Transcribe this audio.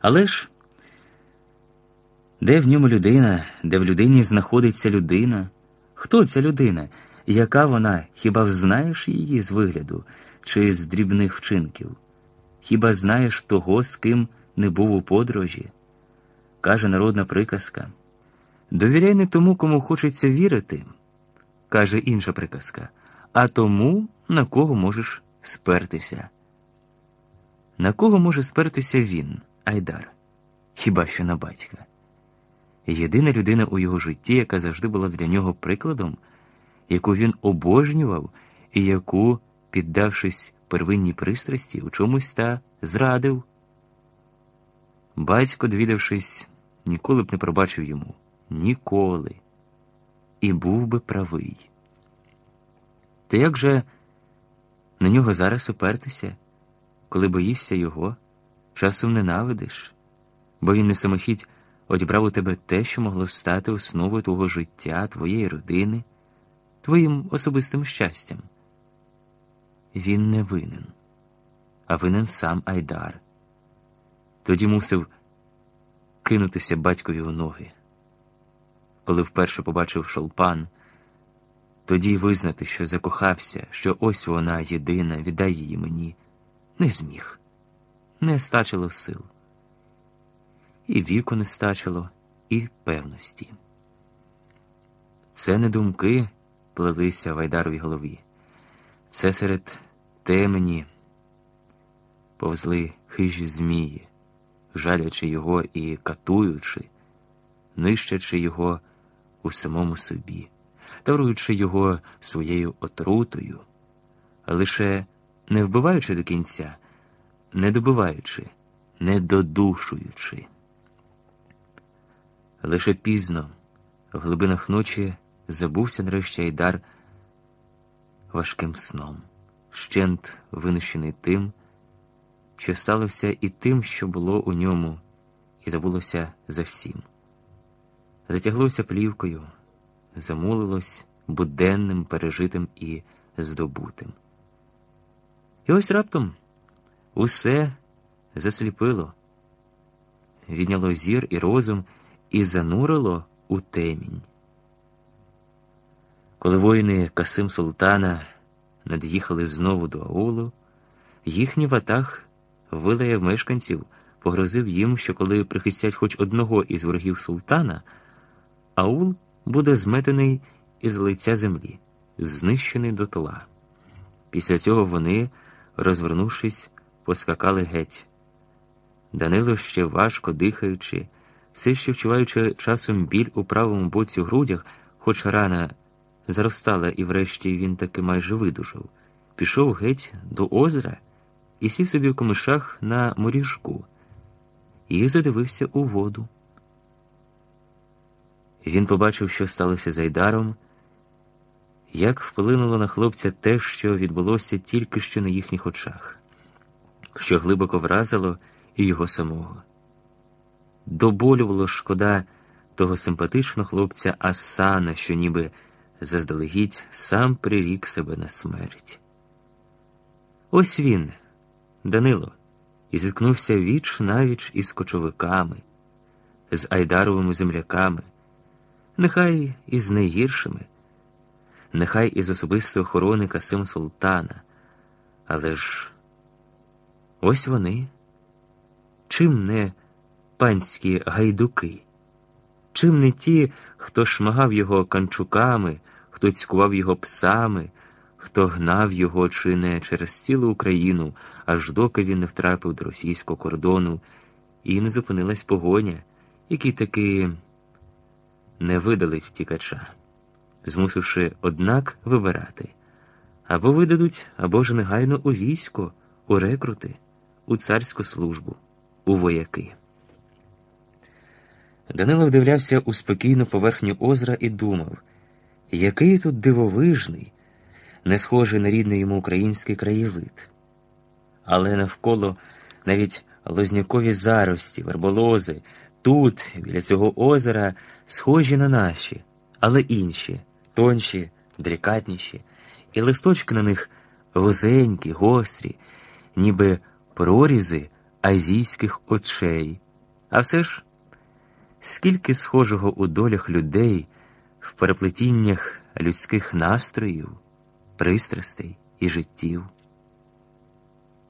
Але ж, де в ньому людина, де в людині знаходиться людина? Хто ця людина? Яка вона? Хіба взнаєш її з вигляду чи з дрібних вчинків? Хіба знаєш того, з ким не був у подорожі? Каже народна приказка. Довіряй не тому, кому хочеться вірити, каже інша приказка, а тому, на кого можеш спертися. На кого може спертися він, Айдар? Хіба що на батька? Єдина людина у його житті, яка завжди була для нього прикладом, яку він обожнював і яку, піддавшись первинній пристрасті, у чомусь та зрадив. Батько, довідавшись, ніколи б не пробачив йому. Ніколи. І був би правий. То як же на нього зараз опертися, коли боїшся його, часом ненавидиш, бо він не самохідь одібрав у тебе те, що могло стати основою твого життя, твоєї родини, твоїм особистим щастям. Він не винен, а винен сам Айдар. Тоді мусив кинутися батькові у ноги. Коли вперше побачив шолпан, тоді й визнати, що закохався, що ось вона єдина, віддай її мені, не зміг, не стачило сил. І віку не стачило, і певності. Це не думки плелися в Айдаровій голові. Це серед темені повзли хижі змії, жалячи його і катуючи, нищачи його у самому собі, даруючи його своєю отрутою, лише не вбиваючи до кінця, не добиваючи, не додушуючи. Лише пізно, в глибинах ночі, забувся нарешті Айдар важким сном, щент винищений тим, що сталося і тим, що було у ньому, і забулося за всім. Затяглося плівкою, замулилось буденним, пережитим і здобутим. І ось раптом усе засліпило, відняло зір і розум і занурило у темінь. Коли воїни Касим Султана над'їхали знову до аулу, їхній ватаг вилаяв мешканців, погрозив їм, що коли прихистять хоч одного із ворогів султана, аул буде зметений із лиця землі, знищений до тла. Після цього вони, розвернувшись, поскакали геть. Данило ще важко дихаючи, все ще вчуваючи часом біль у правому боці грудях, хоч рана заростала, і врешті він таки майже видужав, пішов геть до озера і сів собі в комишах на моріжку і задивився у воду. Він побачив, що сталося з Айдаром, як вплинуло на хлопця те, що відбулося тільки що на їхніх очах, що глибоко вразило і його самого. До болю було шкода того симпатичного хлопця Асана, що ніби заздалегідь сам прирік себе на смерть. Ось він, Данило, і зіткнувся віч навіч із кочовиками, з айдаровими земляками, нехай і з найгіршими, нехай із особистої охорони Касим Султана, але ж ось вони, чим не панські гайдуки, чим не ті, хто шмагав його канчуками, хто цькував його псами, хто гнав його чи не через цілу Україну, аж доки він не втрапив до російського кордону, і не зупинилась погоня, який таки не видалить втікача, змусивши однак вибирати або видадуть, або ж негайно у військо, у рекрути, у царську службу, у вояки. Данило вдивлявся у спокійну поверхню озера і думав, який тут дивовижний, не схожий на рідний йому український краєвид. Але навколо навіть лознякові зарості, верболози, тут, біля цього озера, схожі на наші, але інші, тонші, делікатніші, і листочки на них вузенькі, гострі, ніби прорізи азійських очей А все ж, скільки схожого у долях людей в переплетіннях людських настроїв, пристрастей і життів.